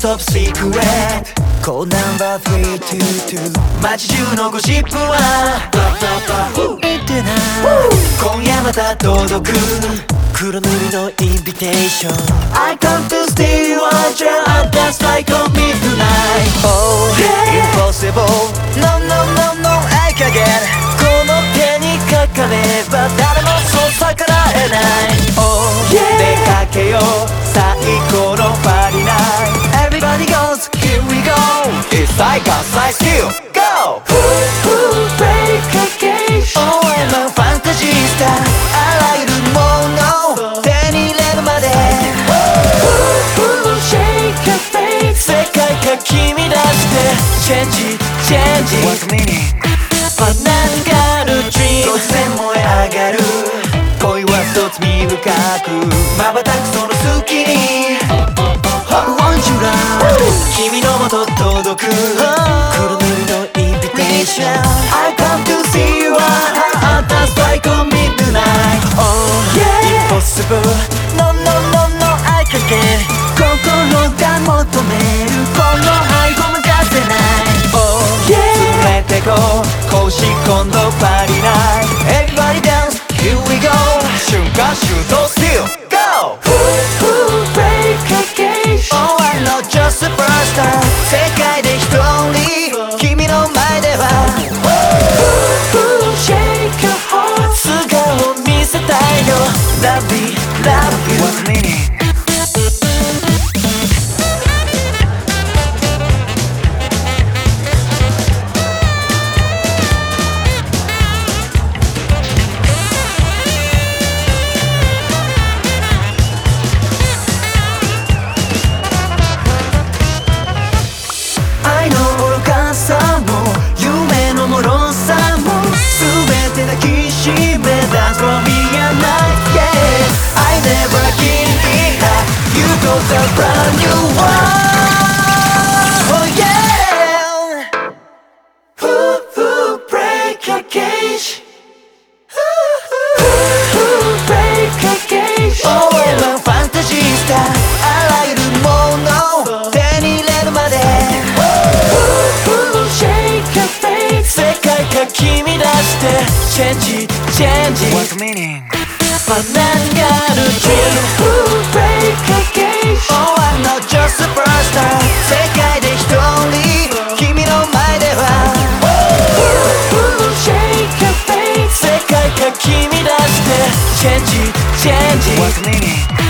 トップシークレットコーナンバー。322街中のゴシップは言ってない今夜また届く黒塗りのインビテーション。I come to steal one j a and dance like a midnight Oh impossible. No no no no I can get この手にかかれば誰もそう逆らえない。Oh 出かけよう。Outside still go Break a cage Oh I'm a fantasy star あらゆるものを手に入れるまで Shake your face 世界が君出してチェンジチェンジ What's the meaning? バナナガルドリーム突然燃え上がる恋は一つ身深く瞬くその隙に Want you love もと届く黒塗りのインビテーション I come to see you a dance like a midnight Oh yeah impossible No no no no I can't get 心が求めるこの愛を任せない Oh yeah 連れてこう公式今度パリナイ Everybody dance Here we go 瞬間シュート Still Love me Love you What's meaning?「change, change. What's the meaning? But 난 gotta dream. Break again. Oh, I'm not just a superstar. 世界で一人、君の前では。Shake a change. What's the meaning?